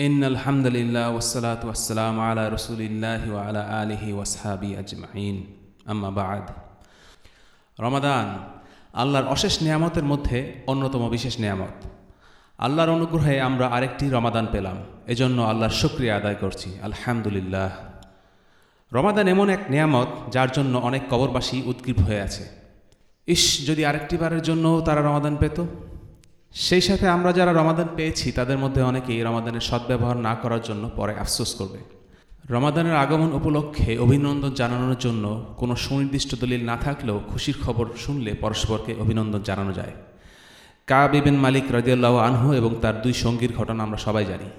إن الحمد لله والصلاة والسلام على رسول الله وعلى آله وأصحابه أجمعين أما بعد রমাদান আল্লাহর অশেষ নিয়ামতের মধ্যে অন্যতম বিশেষ নিয়ামত আল্লাহর অনুগ্রহে আমরা আরেকটি রমাদান পেলাম এজন্য আল্লাহর শুক্রিয়া আদায় করছি আলহামদুলিল্লাহ রমাদান এমন এক নিয়ামত যার জন্য অনেক কবরবাসী উদ্গ্রীব হয়ে আছে ইস যদি আরেকটি বারের জন্য তারা রমাদান পেত সেই সাথে আমরা যারা রমাদান পেয়েছি, তাদের মধ্যে অনেকেই রমাদানের সদ্ব্যবহার না করার জন্য পরে আফসোস করবে। রমাদানের আগমন উপলক্ষে অভিনন্দন জানানোর জন্য কোনো সুনির্দিষ্ট দলিল না থাকলেও খুশির খবর শুনলে পরস্পরকে অভিনন্দন জানানো যায়। কাব ইবেন মালিক রাজিয়াল্লাহ আনহু এবং তার দুই সঙ্গীর ঘটনা আমরা সবাই জানি।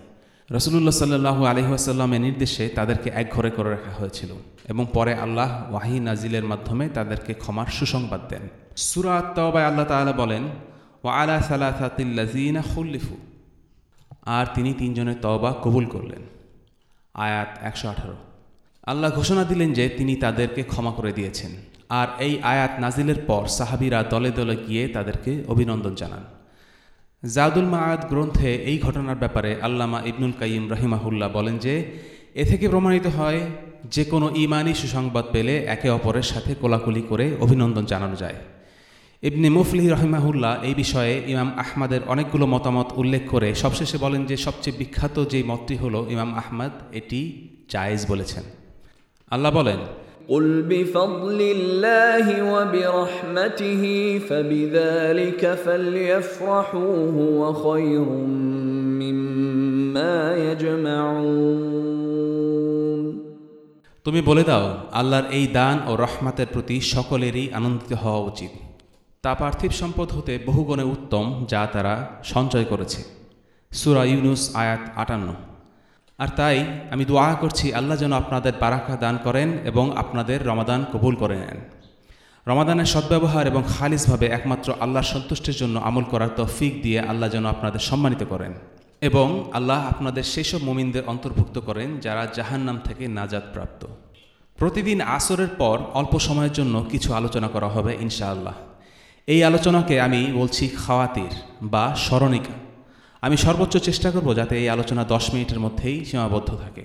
রসুল্লাহ সাল্লু আলহিহাসাল্লামের নির্দেশে তাদেরকে এক ঘরে করে রাখা হয়েছিল এবং পরে আল্লাহ ওয়াহি নাজিলের মাধ্যমে তাদেরকে ক্ষমার সুসংবাদ দেন। সুরাত তবায় আল্লাহ তালা বলেন ও আলা সালাতিল্লাজিনা খুল্লিফু। আর তিনি তিনজনের তওবা কবুল করলেন। আয়াত একশো আঠারো। আল্লাহ ঘোষণা দিলেন যে তিনি তাদেরকে ক্ষমা করে দিয়েছেন। আর এই আয়াত নাজিলের পর সাহাবিরা দলে দলে গিয়ে তাদেরকে অভিনন্দন জানান। জাদুল মায়াত গ্রন্থে এই ঘটনার ব্যাপারে আল্লামা ইবনুল কাইম রহিমাহুল্লাহ বলেন যে, এ থেকে প্রমাণিত হয়, যে কোনো ইমানি সুসংবাদ পেলে একে অপরের সাথে কোলাকুলি করে অভিনন্দন জানানো যায়। ইবনে মুফলিহ রহিমাহুল্লাহ এই বিষয়ে ইমাম আহমাদের অনেকগুলো মতামত উল্লেখ করে সবশেষে বলেন যে সবচেয়ে বিখ্যাত যে মতটি হলো ইমাম আহমদ এটি জায়েজ বলেছেন আল্লাহ বলেন قل بفضل الله وبرحمته فبذلك فليفرحوا هو خير مما يجمعون তুমি বলে দাও আল্লাহর এই দান ও রহমাতের প্রতি সকলেরই আনন্দিত হওয়া উচিত তা পার্থিব সম্পদ হতে বহুগুণে উত্তম, যা তারা সঞ্চয় করেছে। সুরা ইউনুস আয়াত আটান্ন। আর তাই আমি দোয়া করছি, আল্লাহ যেন আপনাদের বারাকা দান করেন এবং আপনাদের রমাদান কবুল করে নেন। রমাদানের সদ্ব্যবহার এবং খালিসভাবে একমাত্র আল্লাহর সন্তুষ্টির জন্য আমল করার তৌফিক দিয়ে আল্লাহ যেন আপনাদের সম্মানিত করেন এবং আল্লাহ আপনাদের সেসব মুমিনদের অন্তর্ভুক্ত করেন, যারা জাহান্নাম থেকে নাজাদ প্রাপ্ত প্রতিদিন আসরের পর অল্প সময়ের জন্য কিছু আলোচনা করা হবে, ইনশাআল্লাহ। এই আলোচনাকে আমি বলছি খাওয়াতির বা স্মরণিকা। আমি সর্বোচ্চ চেষ্টা করব যাতে এই আলোচনা দশ মিনিটের মধ্যেই সীমাবদ্ধ থাকে।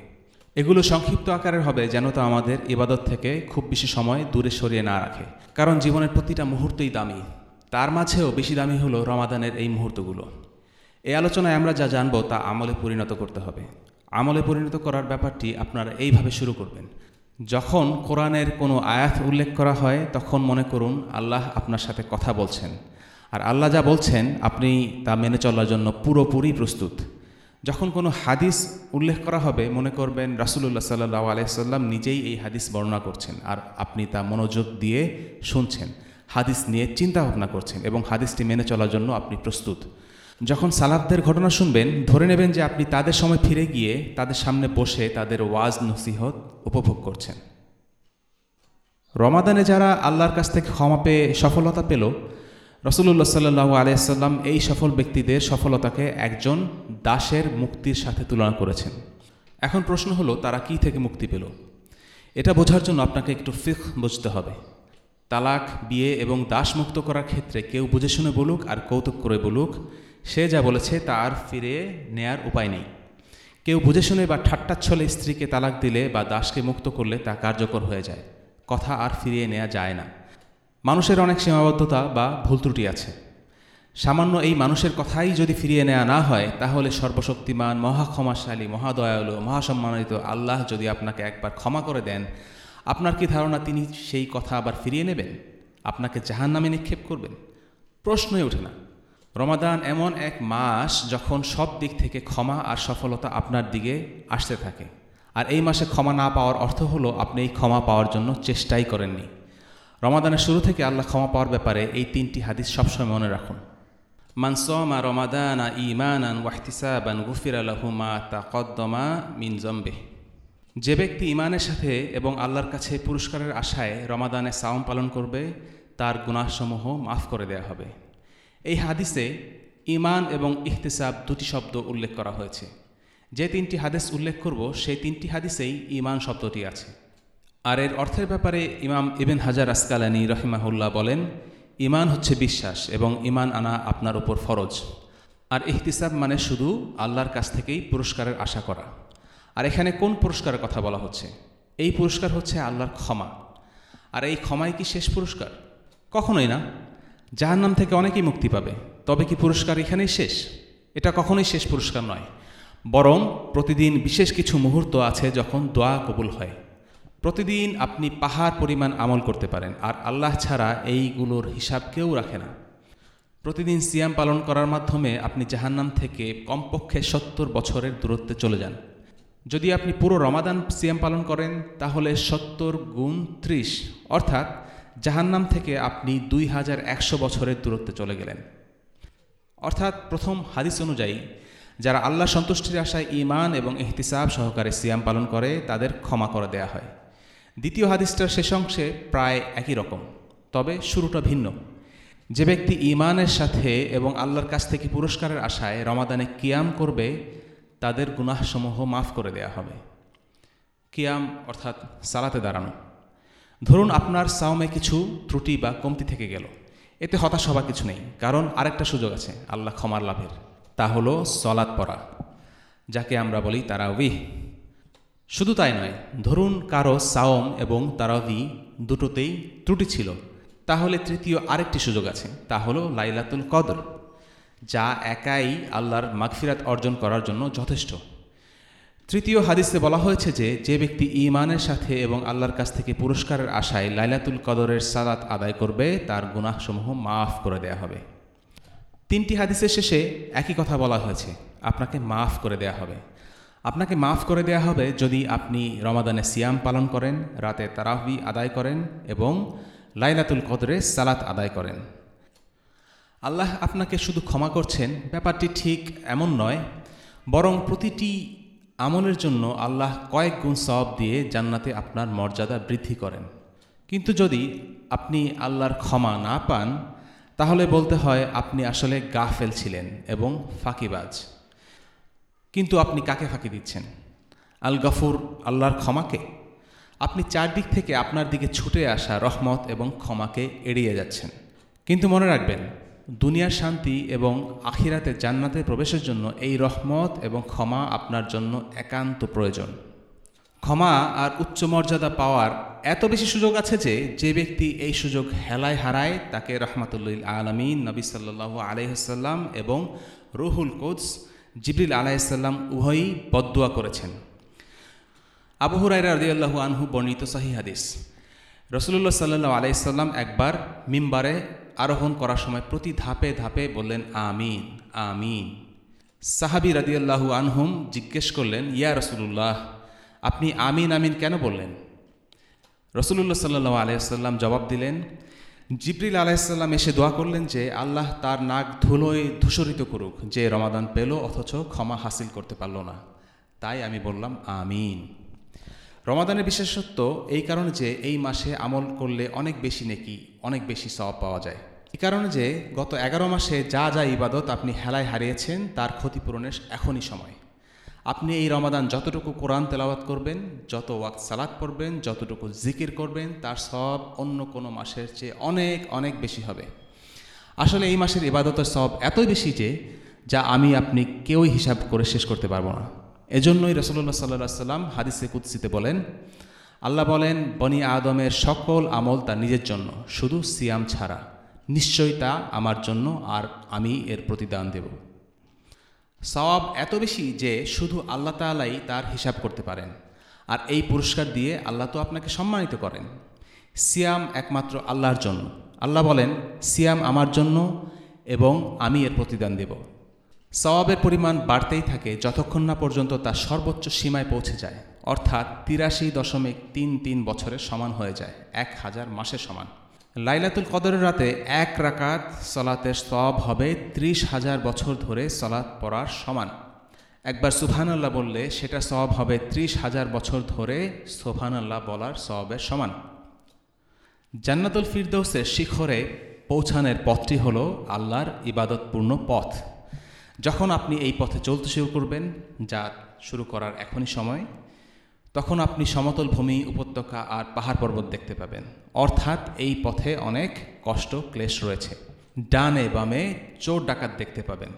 এগুলো সংক্ষিপ্ত আকারের হবে যেন তা আমাদের ইবাদত থেকে খুব বেশি সময় দূরে সরিয়ে না রাখে। কারণ জীবনের প্রতিটা মুহূর্তই দামি। তার মাঝেও বেশি দামি হলো রমাদানের এই মুহূর্তগুলো। এই আলোচনায় আমরা যা জানব তা আমলে পরিণত করতে হবে। আমলে পরিণত করার ব্যাপারটি আপনারা এইভাবে শুরু করবেন। যখন কোরআনের কোনো আয়াত উল্লেখ করা হয়, তখন মনে করুন আল্লাহ আপনার সাথে কথা বলছেন। আর আল্লাহ যা বলছেন, আপনি তা মেনে চলার জন্য পুরোপুরি প্রস্তুত। যখন কোনো হাদিস উল্লেখ করা হবে, মনে করবেন রাসুলুল্লাহ সাল্লাহ আলাইসাল্লাম নিজেই এই হাদিস বর্ণনা করছেন, আর আপনি তা মনোযোগ দিয়ে শুনছেন। হাদিস নিয়ে চিন্তা ভাবনা করছেন এবং হাদিসটি মেনে চলার জন্য আপনি প্রস্তুত। যখন সালাফদের ঘটনা শুনবেন, ধরে নেবেন যে আপনি তাদের সময় ফিরে গিয়ে তাদের সামনে বসে তাদের ওয়াজ, নসিহত উপভোগ করছেন। রমাদানে যারা আল্লাহর কাছ থেকে ক্ষমা পেয়ে সফলতা পেল রসুল্লাহ সাল্লু আলিয়াল্লাম এই সফল ব্যক্তিদের সফলতাকে একজন দাসের মুক্তির সাথে তুলনা করেছেন। এখন প্রশ্ন হলো, তারা কি থেকে মুক্তি পেল? এটা বোঝার জন্য আপনাকে একটু ফিক বুঝতে হবে। তালাক, বিয়ে এবং দাস মুক্ত করার ক্ষেত্রে কেউ বুঝে শুনে বলুক আর কৌতুক করে বলুক সে যা বলেছে তা আর ফিরে নেয়ার উপায় নেই। কেউ বুঝে শুনে বা ঠাট্টাচ্ছলে স্ত্রীকে তালাক দিলে বা দাসকে মুক্ত করলে তা কার্যকর হয়ে যায়। কথা আর ফিরিয়ে নেওয়া যায় না। মানুষের অনেক সীমাবদ্ধতা বা ভুল ত্রুটি আছে। সামান্য এই মানুষের কথাই যদি ফিরিয়ে নেওয়া না হয়, তাহলে সর্বশক্তিমান, মহাক্ষমাশালী, মহাদয়ালু, মহাসম্মানিত আল্লাহ যদি আপনাকে একবার ক্ষমা করে দেন, আপনার কি ধারণা তিনি সেই কথা আবার ফিরিয়ে নেবেন? আপনাকে জাহান নামে নিক্ষেপ করবেন? প্রশ্নই ওঠে না। রমাদান এমন এক মাস যখন সব দিক থেকে ক্ষমা আর সফলতা আপনার দিকে আসতে থাকে। আর এই মাসে ক্ষমা না পাওয়ার অর্থ হলো আপনি এই ক্ষমা পাওয়ার জন্য চেষ্টাই করেননি। রমাদানের শুরু থেকে আল্লাহ ক্ষমা পাওয়ার ব্যাপারে এই তিনটি হাদিস সবসময় মনে রাখুন। মানসমা রমাদানা ইমানান ওয়াহতিসাবান গুফির আলহুমা তা কদ্দমা মিন জম্বে যে ব্যক্তি ইমানের সাথে এবং আল্লাহর কাছে পুরস্কারের আশায় রমাদানে সাওম পালন করবে, তার গুণাসমূহ মাফ করে দেয়া হবে। এই হাদিসে ইমান এবং ইহতিসাব দুটি শব্দ উল্লেখ করা হয়েছে। যে তিনটি হাদিস উল্লেখ করব, সেই তিনটি হাদিসেই ইমান শব্দটি আছে। আর এর অর্থের ব্যাপারে ইমাম ইবেন হাজার আসকালানি রহিমাহুল্লাহ বলেন ইমান হচ্ছে বিশ্বাস এবং ইমান আনা আপনার উপর ফরজ। আর ইহতিসাব মানে শুধু আল্লাহর কাছ থেকেই পুরস্কারের আশা করা। আর এখানে কোন পুরস্কারের কথা বলা হচ্ছে? এই পুরস্কার হচ্ছে আল্লাহর ক্ষমা। আর এই ক্ষমাই কি শেষ পুরস্কার? কখনোই না। জাহান্নাম থেকে অনেকেই মুক্তি পাবে। তবে কি পুরস্কার এখানেই শেষ? এটা কখনোই শেষ পুরস্কার নয়। বরং প্রতিদিন বিশেষ কিছু মুহূর্ত আছে যখন দোয়া কবুল হয়। প্রতিদিন আপনি পাহাড় পরিমাণ আমল করতে পারেন, আর আল্লাহ ছাড়া এইগুলোর হিসাব কেউ রাখে না। প্রতিদিন সিয়াম পালন করার মাধ্যমে আপনি জাহান্নাম থেকে কমপক্ষে সত্তর বছরের দূরত্বে চলে যান। যদি আপনি পুরো রমাদান সিয়াম পালন করেন, তাহলে সত্তর গুণ ত্রিশ, অর্থাৎ জাহান্নাম থেকে আপনি দুই হাজার একশো বছরের দূরত্বে চলে গেলেন। অর্থাৎ প্রথম হাদিস অনুযায়ী, যারা আল্লাহ সন্তুষ্টির আশায় ইমান এবং এহতিসাব সহকারে সিয়াম পালন করে, তাদের ক্ষমা করে দেয়া হয়। দ্বিতীয় হাদিসটার শেষ অংশে প্রায় একই রকম, তবে শুরুটা ভিন্ন। যে ব্যক্তি ইমানের সাথে এবং আল্লাহর কাছ থেকে পুরস্কারের আশায় রমাদানে কিয়াম করবে, তাদের গুনাহসমূহ মাফ করে দেয়া হবে। কিয়াম অর্থাৎ সালাতে দাঁড়ানো। ধরুন আপনার সাওমে কিছু ত্রুটি বা কমতি থেকে গেল। এতে হতাশ হবার কিছু নেই, কারণ আরেকটা সুযোগ আছে, আল্লাহ ক্ষমার লাভের। তা হলো সলাৎ পড়া, যাকে আমরা বলি তারা তারাউিহ শুধু তাই নয়, ধরুন কারও সাওম এবং তারাবি দুটোতেই ত্রুটি ছিল, তাহলে তৃতীয় আরেকটি সুযোগ আছে, তা হলো লাইলাতুল কদর, যা একাই আল্লাহর মাগফিরাত অর্জন করার জন্য যথেষ্ট। তৃতীয় হাদিসে বলা হয়েছে যে যে ব্যক্তি ইমানের সাথে এবং আল্লাহর কাছ থেকে পুরস্কারের আশায় লাইলাতুল কদরের সালাত আদায় করবে, তার গুনাহসমূহ মাফ করে দেয়া হবে। তিনটি হাদিসের শেষে একই কথা বলা হয়েছে, আপনাকে মাফ করে দেয়া হবে। আপনাকে মাফ করে দেয়া হবে যদি আপনি রমাদানে সিয়াম পালন করেন, রাতে তারাহবি আদায় করেন এবং লাইলাতুল কদরে সালাত আদায় করেন। আল্লাহ আপনাকে শুধু ক্ষমা করছেন, ব্যাপারটি ঠিক এমন নয়, বরং প্রতিটি আমলের জন্য আল্লাহ কয়েক গুণ সব দিয়ে জান্নাতে আপনার মর্যাদা বৃদ্ধি করেন। কিন্তু যদি আপনি আল্লাহর ক্ষমা না পান, তাহলে বলতে হয় আপনি আসলে গা ফেলছিলেন এবং ফাঁকিবাজ। কিন্তু আপনি কাকে ফাঁকি দিচ্ছেন? আল গফুর আল্লাহর ক্ষমাকে? আপনি চারদিক থেকে আপনার দিকে ছুটে আসা রহমত এবং ক্ষমাকে এড়িয়ে যাচ্ছেন। কিন্তু মনে রাখবেন দুনিয়ার শান্তি এবং আখিরাতে জান্নাতে প্রবেশের জন্য এই রহমত এবং ক্ষমা আপনার জন্য একান্ত প্রয়োজন। ক্ষমা আর উচ্চ মর্যাদা পাওয়ার এত বেশি সুযোগ আছে যে যে ব্যক্তি এই সুযোগ হেলায় হারায়, তাকে রহমাতুল্লিল আলমিন, নবী সাল্লাহ আলাইসাল্লাম এবং রুহুল কোচ জিবরিল আলাইসাল্লাম উভয়ই বদুয়া করেছেন। আবু হুরাইরা রদিয়াল্লাহু আনহু বর্ণিত সাহি হাদিস। রসুল্লাহ সাল্লাহ আলাইসাল্লাম একবার মিম্বারে আরোহণ করার সময় প্রতি ধাপে ধাপে বললেন, আমিন আমিন। সাহাবি রাদিয়াল্লাহু আনহুম জিজ্ঞেস করলেন, ইয়া রসুল্লাহ আপনি আমিন আমিন কেন বললেন? রসুল্লাহ সাল্লাহ আলাইসাল্লাম জবাব দিলেন, জিবরিল আলাইসাল্লাম এসে দোয়া করলেন যে, আল্লাহ তার নাক ধুলোয় ধূসরিত করুক, যে রমাদান পেল অথচ ক্ষমা হাসিল করতে পারল না। তাই আমি বললাম, আমিন। রমাদানের বিশেষত্ব এই কারণে যে এই মাসে আমল করলে অনেক বেশি নেকি, অনেক বেশি সব পাওয়া যায়। এই কারণে যে গত এগারো মাসে যা যা ইবাদত আপনি হেলায় হারিয়েছেন, তার ক্ষতিপূরণের এখনই সময়। আপনি এই রমাদান যতটুকু কোরআন তেলাওয়াত করবেন, যত ওয়াক্ত সালাদ পড়বেন, যতটুকু জিকির করবেন, তার সব অন্য কোনো মাসের চেয়ে অনেক অনেক বেশি হবে। আসলে এই মাসের ইবাদতের সব এতই বেশি যে, যা আমি আপনি কেউই হিসাব করে শেষ করতে পারব না। এজন্যই রসল্লা সাল্লা সাল্লাম হাদিসে কুৎসিতে বলেন, আল্লাহ বলেন, বনি আদমের সকল আমল তার নিজের জন্য, শুধু সিয়াম ছাড়া। নিশ্চয়ই তা আমার জন্য আর আমি এর প্রতিদান দেব। সওয়াব এত বেশি যে শুধু আল্লাহ তালাই তার হিসাব করতে পারেন, আর এই পুরস্কার দিয়ে আল্লাহ তো আপনাকে সম্মানিত করেন। সিয়াম একমাত্র আল্লাহর জন্য। আল্লাহ বলেন, সিয়াম আমার জন্য এবং আমি এর প্রতিদান দেব। সওয়াবের পরিমাণ বাড়তেই থাকে যতক্ষণ না পর্যন্ত তা সর্বোচ্চ সীমায় পৌঁছে যায়। অর্থাৎ তিরাশি দশমিক তিন তিন বছরের সমান হয়ে যায়, এক হাজার মাসের সমান। লাইলাতুল কদরের রাতে এক রাকাত সলাতের সব হবে ত্রিশ হাজার বছর ধরে সলাৎ পড়ার সমান। একবার সুফান আল্লাহ বললে সেটা সব হবে ত্রিশ হাজার বছর ধরে সোফান আল্লাহ বলার সবের সমান। জান্নাতুল ফিরদৌসের শিখরে পৌঁছানোর পথটি হলো আল্লাহর ইবাদতপূর্ণ পথ। যখন আপনি এই পথে চলতে শুরু করবেন, যা শুরু করার এখনই সময়, তখন আপনি সমতল ভূমি, উপত্যকা আর পাহাড় পর্বত দেখতে পাবেন। অর্থাৎ এই পথে অনেক কষ্ট, ক্লেশ রয়েছে। ডানে বামে চোর ডাকাত দেখতে পাবেন।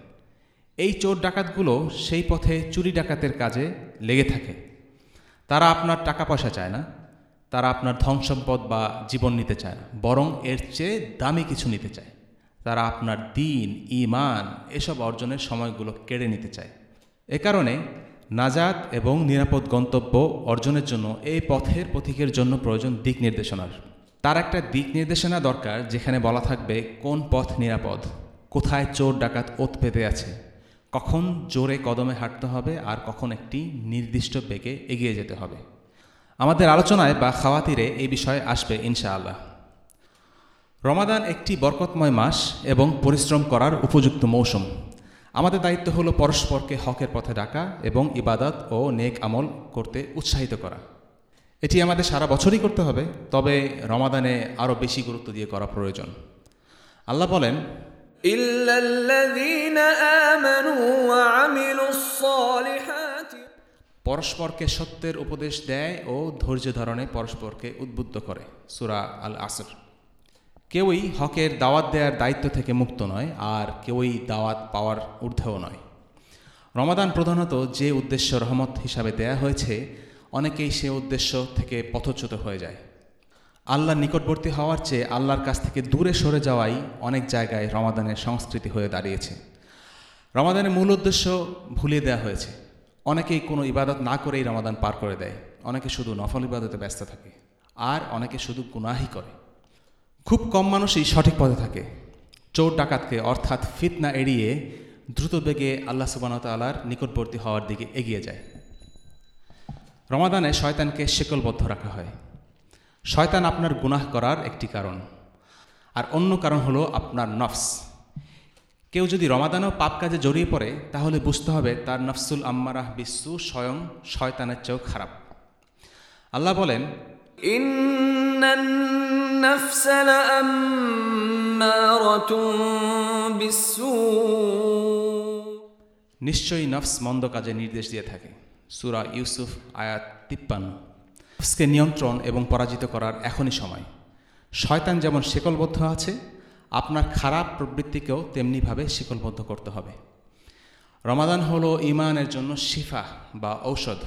এই চোর ডাকাতগুলো সেই পথে চুরি ডাকাতের কাজে লেগে থাকে। তারা আপনার টাকা পয়সা চায় না। তারা আপনার ধন সম্পদ বা জীবন নিতে চায় না। বরং এর চেয়ে দামি কিছু নিতে চায়। তারা আপনার দিন ইমান এসব অর্জনের সময়গুলো কেড়ে নিতে চায়। এ কারণে নাজাত এবং নিরাপদ গন্তব্য অর্জনের জন্য এই পথের পথিকের জন্য প্রয়োজন দিক নির্দেশনার। তার একটা দিক নির্দেশনা দরকার, যেখানে বলা থাকবে কোন পথ নিরাপদ, কোথায় চোর ডাকাত ওত পেতে আছে, কখন জোরে কদমে হাঁটতে হবে আর কখন একটি নির্দিষ্ট বেগে এগিয়ে যেতে হবে। আমাদের আলোচনায় বা খাওয়াতিরে এই বিষয়ে আসবে ইনশাআল্লাহ। রমাদান একটি বরকতময় মাস এবং পরিশ্রম করার উপযুক্ত মৌসুম। আমাদের দায়িত্ব হল পরস্পরকে হকের পথে ডাকা এবং ইবাদত ও নেক আমল করতে উৎসাহিত করা। এটি আমাদের সারা বছরই করতে হবে তবে রমাদানে আরও বেশি গুরুত্ব দিয়ে করা প্রয়োজন। আল্লাহ বলেন পরস্পরকে সত্যের উপদেশ দেয় ও ধৈর্য ধারণে পরস্পরকে উদ্বুদ্ধ করে সুরা আল আসর কেউই হকের দাওয়াত দেওয়ার দায়িত্ব থেকে মুক্ত নয়, আর কেউই দাওয়াত পাওয়ার ঊর্ধ্বেও নয়। রমাদান প্রধানত যে উদ্দেশ্য রহমত হিসাবে দেয়া হয়েছে, অনেকেই সে উদ্দেশ্য থেকে পথচ্যুত হয়ে যায়। আল্লাহর নিকটবর্তী হওয়ার চেয়ে আল্লাহর কাছ থেকে দূরে সরে যাওয়াই অনেক জায়গায় রমাদানের সংস্কৃতি হয়ে দাঁড়িয়েছে। রমাদানের মূল উদ্দেশ্য ভুলিয়ে দেওয়া হয়েছে। অনেকেই কোনো ইবাদত না করেই রমাদান পার করে দেয়। অনেকে শুধু নফল ইবাদতে ব্যস্ত থাকে, আর অনেকে শুধু গুনাহি করে। খুব কম মানুষই সঠিক পথে থাকে। চোর ডাকাতকে অর্থাৎ ফিতনা এড়িয়ে দ্রুত বেগে আল্লাহ সুবানতালার নিকটবর্তী হওয়ার দিকে এগিয়ে যায়। রমাদানে শয়তানকে শেকলবদ্ধ রাখা হয়। শয়তান আপনার গুনাহ করার একটি কারণ। আর অন্য কারণ হলো আপনার নফস। কেউ যদি রমাদানেও পাপ কাজে জড়িয়ে পড়ে, তাহলে বুঝতে হবে তার নফসুল আম্মারাহ বিশ্বু স্বয়ং শয়তানের চেয়েও খারাপ। আল্লাহ বলেন إن النفس لأمارة بالسوء নিশ্চয়ই নফস মন্দ কাজে নির্দেশ দিয়ে থাকে সুরা ইউসুফ আয়াত তিপ্পান্ন নফসকে নিয়ন্ত্রণ এবং পরাজিত করার এখনই সময় শয়তান যেমন শিকলবদ্ধ আছে আপনার খারাপ প্রবৃত্তিকেও তেমনিভাবে শিকলবদ্ধ করতে হবে রমাদান হলো ইমানের জন্য শিফা বা ঔষধ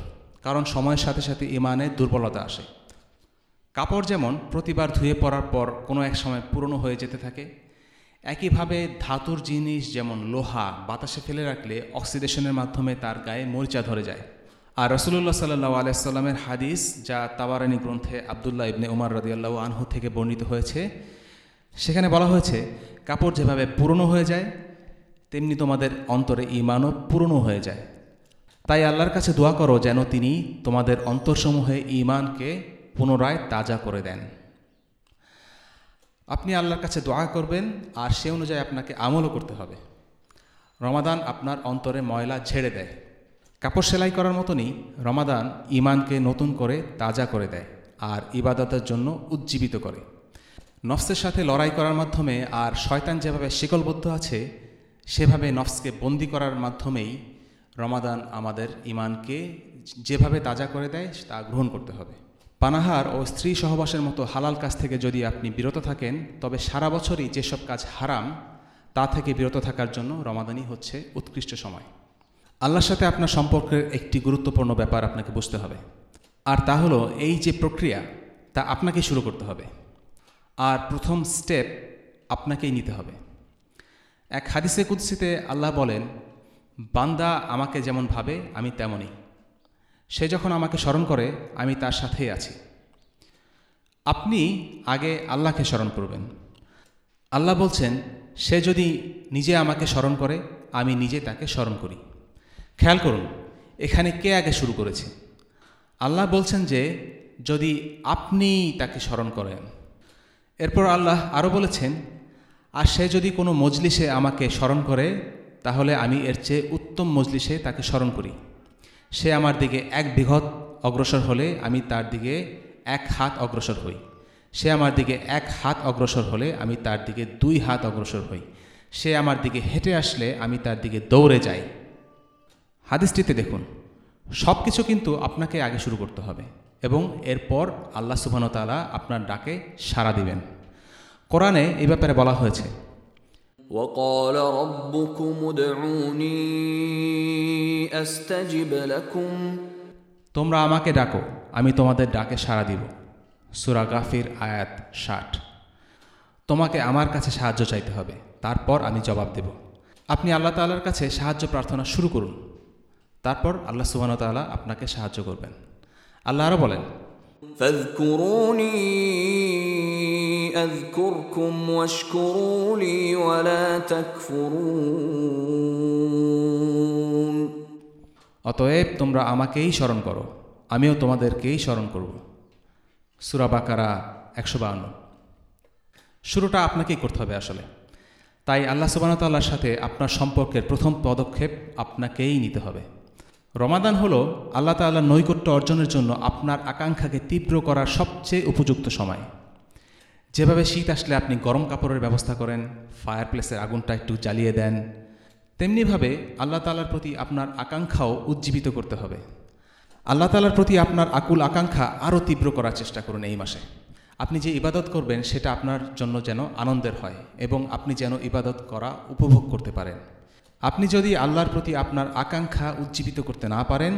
কারণ সময়ের সাথে সাথে ইমানে দুর্বলতা আসে কাপড় যেমন প্রতিবার ধুয়ে পড়ার পর কোনো এক সময় পুরনো হয়ে যেতে থাকে, একইভাবে ধাতুর জিনিস যেমন লোহা বাতাসে ফেলে রাখলে অক্সিডেশনের মাধ্যমে তার গায়ে মরিচা ধরে যায়। আর রসুল্লাহ সাল্লাহ আলাইসাল্লামের হাদিস, যা তাবারানি গ্রন্থে আবদুল্লাহ ইবনে উমার রদিয়াল্লাহ আনহু থেকে বর্ণিত হয়েছে, সেখানে বলা হয়েছে, কাপড় যেভাবে পুরনো হয়ে যায়, তেমনি তোমাদের অন্তরে ইমানও পুরনো হয়ে যায়। তাই আল্লাহর কাছে দোয়া করো যেন তিনি তোমাদের অন্তরসমূহে ইমানকে পুনরায় তাজা করে দেন। আপনি আল্লাহর কাছে দোয়া করবেন, আর সে অনুযায়ী আপনাকে আমলও করতে হবে। রমাদান আপনার অন্তরে ময়লা ঝেড়ে দেয়। কাপড় সেলাই করার মতনই রমাদান ইমানকে নতুন করে তাজা করে দেয়, আর ইবাদতের জন্য উজ্জীবিত করে। নফসের সাথে লড়াই করার মাধ্যমে, আর শয়তান যেভাবে শিকলবদ্ধ আছে, সেভাবে নফসকে বন্দি করার মাধ্যমেই রমাদান আমাদের ইমানকে যেভাবে তাজা করে দেয়, তা গ্রহণ করতে হবে। পানাহার ও স্ত্রী সহবাসের মতো হালাল কাজ থেকে যদি আপনি বিরত থাকেন, তবে সারা বছরই যেসব কাজ হারাম, তা থেকে বিরত থাকার জন্য রমাদানই হচ্ছে উৎকৃষ্ট সময়। আল্লাহর সাথে আপনার সম্পর্কের একটি গুরুত্বপূর্ণ ব্যাপার আপনাকে বুঝতে হবে। আর তা হলো, এই যে প্রক্রিয়া, তা আপনাকে শুরু করতে হবে। আর প্রথম স্টেপ আপনাকেই নিতে হবে। এক হাদিসে কুদ্সিতে আল্লাহ বলেন, বান্দা আমাকে যেমন ভাবে, আমি তেমনই। সে যখন আমাকে স্মরণ করে, আমি তার সাথেই আছি। আপনি আগে আল্লাহকে স্মরণ করবেন। আল্লাহ বলছেন, সে যদি নিজে আমাকে স্মরণ করে, আমি নিজে তাকে স্মরণ করি। খেয়াল করুন, এখানে কে আগে শুরু করেছে? আল্লাহ বলছেন যে, যদি আপনি তাকে স্মরণ করেন। এরপর আল্লাহ আরও বলেছেন, আর সে যদি কোনো মজলিসে আমাকে স্মরণ করে, তাহলে আমি এর চেয়ে উত্তম মজলিসে তাকে স্মরণ করি। সে আমার দিকে এক বিঘত অগ্রসর হলে আমি তার দিকে এক হাত অগ্রসর হই। সে আমার দিকে এক হাত অগ্রসর হলে আমি তার দিকে দুই হাত অগ্রসর হই। সে আমার দিকে হেঁটে আসলে আমি তার দিকে দৌড়ে যাই। হাদিসটিতে দেখুন সব কিছু কিন্তু আপনাকে আগে শুরু করতে হবে এবং এরপর আল্লাহ সুবাহতালা আপনার ডাকে সাড়া দিবেন। কোরআনে এই ব্যাপারে বলা হয়েছে وقال ربكم ادعوني استجب لكم তোমরা আমাকে ডাকো আমি তোমাদের ডাকে সাড়া দিব সুরা গাফির আয়াত ষাট তোমাকে আমার কাছে সাহায্য চাইতে হবে তারপর আমি জবাব দেব আপনি আল্লাহ তাআলার কাছে সাহায্য প্রার্থনা শুরু করুন তারপর আল্লাহ সুবাহ তাআলা আপনাকে সাহায্য করবেন আল্লাহ আরও বলেন فاذكروني اذكركم واشكروا لي ولا تكفرون অতএব তোমরা আমাকেই স্মরণ করো আমিও তোমাদেরকেই স্মরণ করব সুরা বাকারা একশো বাউন্ন শুরুটা আপনাকেই করতে হবে আসলে তাই আল্লাহ সুবাহতাল্লাহর সাথে আপনার সম্পর্কের প্রথম পদক্ষেপ আপনাকেই নিতে হবে রমাদান হলো আল্লাহ তাল্লাহ নৈকট্য অর্জনের জন্য আপনার আকাঙ্ক্ষাকে তীব্র করার সবচেয়ে উপযুক্ত সময় যেভাবে শীত আসলে আপনি গরম কাপড়ের ব্যবস্থা করেন ফায়ার প্লেসের আগুনটা একটু জ্বালিয়ে দেন, তেমনিভাবে আল্লাহ তালার প্রতি আপনার আকাঙ্ক্ষাও উজ্জীবিত করতে হবে। আল্লাহ তালার প্রতি আপনার আকুল আকাঙ্ক্ষা আরও তীব্র করার চেষ্টা করুন এই মাসে। আপনি যে ইবাদত করবেন, সেটা আপনার জন্য যেন আনন্দের হয় এবং আপনি যেন ইবাদত করা উপভোগ করতে পারেন। আপনি যদি আল্লাহর প্রতি আপনার আকাঙ্ক্ষা উজ্জীবিত করতে না পারেন,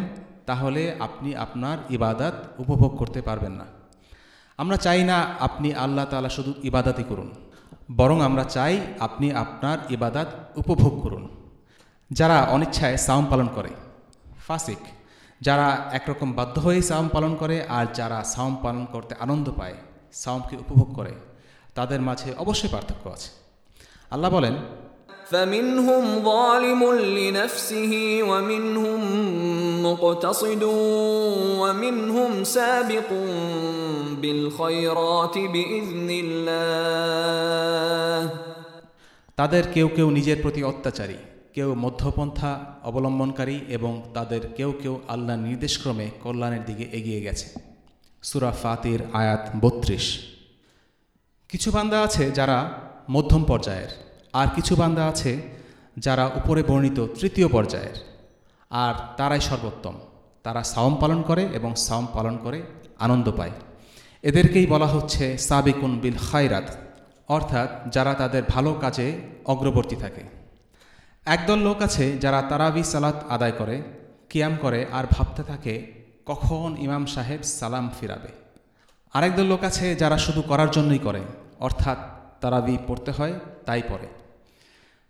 তাহলে আপনি আপনার ইবাদত উপভোগ করতে পারবেন না। আমরা চাই না আপনি আল্লাহ তাআলা শুধু ইবাদাতই করুন। বরং আমরা চাই আপনি আপনার ইবাদাত উপভোগ করুন। যারা অনিচ্ছায় সাওম পালন করে, ফাসিক, যারা একরকম বাধ্য হয়ে সাওম পালন করে আর যারা সাওম পালন করতে আনন্দ পায়, সাওমকে উপভোগ করে, তাদের মাঝে অবশ্যই পার্থক্য আছে। আল্লাহ বলেন فمنهم ظالم لنفسه ومنهم مقتصد ومنهم سابق بالخيرات باذن الله তাদের কেউ কেউ নিজের প্রতি অত্যাচারী কেউ মধ্যপন্থা অবলম্বনকারী এবং তাদের কেউ কেউ আল্লাহ নির্দেশক্রমে কল্যাণের দিকে এগিয়ে গেছে সুরা ফাতির আয়াত বত্রিশ কিছু বান্দা আছে যারা মধ্যম পর্যায়ের আর কিছু বান্দা আছে যারা উপরে বর্ণিত তৃতীয় পর্যায়ের। আর তারাই সর্বোত্তম। তারা সাওম পালন করে এবং সাওম পালন করে আনন্দ পায়। এদেরকেই বলা হচ্ছে সাবিকুন বিল খায়রাত, অর্থাৎ যারা তাদের ভালো কাজে অগ্রবর্তী থাকে। একদল লোক আছে যারা তারাবি সালাত আদায় করে, কিয়াম করে আর ভাবতে থাকে কখন ইমাম সাহেব সালাম ফিরাবে। আরেকদল লোক আছে যারা শুধু করার জন্যই করে, অর্থাৎ তারাবি পড়তে হয়, তাই পড়ে।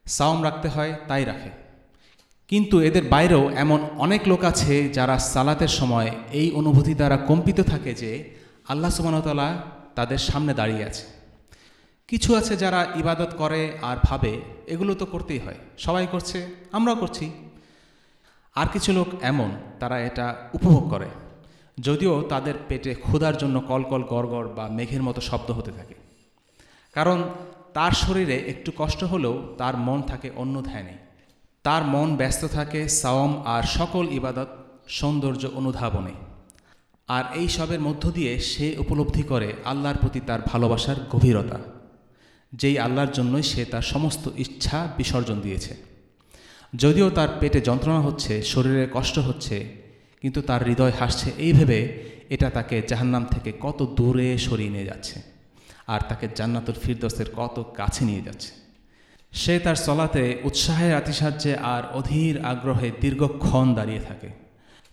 সাওম রাখতে হয়, তাই রাখে। কিন্তু এদের বাইরেও এমন অনেক লোক আছে যারা সালাতের সময় এই অনুভূতি দ্বারা কম্পিত থাকে যে আল্লাহ সুবাহতাল্লাহ তাদের সামনে দাঁড়িয়ে আছে। কিছু আছে যারা ইবাদত করে আর ভাবে, এগুলো তো করতেই হয়। সবাই করছে, আমরাও করছি। আর কিছু লোক এমন, তারা এটা উপভোগ করে, যদিও তাদের পেটে ক্ষুধার জন্য কলকল গড়গড় বা মেঘের মতো শব্দ হতে থাকে। কারণ তার শরীরে একটু কষ্ট হলেও তার মন থাকে অন্য ধ্যানে। তার মন ব্যস্ত থাকে সাওম আর সকল ইবাদত সৌন্দর্য অনুধাবনে। আর এই সবের মধ্য দিয়ে সে উপলব্ধি করে আল্লাহর প্রতি তার ভালোবাসার গভীরতা, যেই আল্লাহর জন্যই সে তার সমস্ত ইচ্ছা বিসর্জন দিয়েছে। যদিও তার পেটে যন্ত্রণা হচ্ছে শরীরে কষ্ট হচ্ছে, কিন্তু তার হৃদয় হাসছে, এই ভেবে এটা তাকে জাহান্নাম থেকে কত দূরে সরিয়ে নিয়ে যাচ্ছে। আর তাকে জান্নাতুল ফিরদোসের কত কাছে নিয়ে যাচ্ছে। সে তার চলাতে উৎসাহের আতিসাহ্যে আর অধীর আগ্রহে দীর্ঘক্ষণ দাঁড়িয়ে থাকে।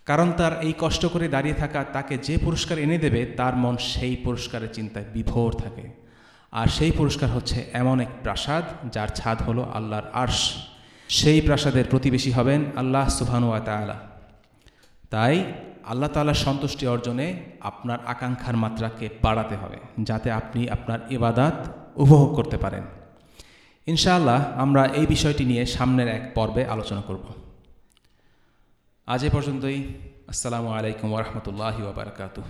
কারণ তার এই কষ্ট করে দাঁড়িয়ে থাকা তাকে যে পুরস্কার এনে দেবে, তার মন সেই পুরস্কারের চিন্তায় বিভোর থাকে। আর সেই পুরস্কার হচ্ছে এমন এক প্রাসাদ, যার ছাদ হলো আল্লাহর আর্শ। সেই প্রাসাদের প্রতিবেশী হবেন আল্লাহ সুবহানুয়া তাআলা। তাই আল্লাহ তালার সন্তুষ্টি অর্জনে আপনার আকাঙ্ক্ষার মাত্রাকে বাড়াতে হবে, যাতে আপনি আপনার ইবাদাত উপভোগ করতে পারেন। ইনশাআল্লাহ আমরা এই বিষয়টি নিয়ে সামনের এক পর্বে আলোচনা করব। আজ এ পর্যন্তই। আসসালামু আলাইকুম ওরহমতুল্লাহি ওবরাকাতুহ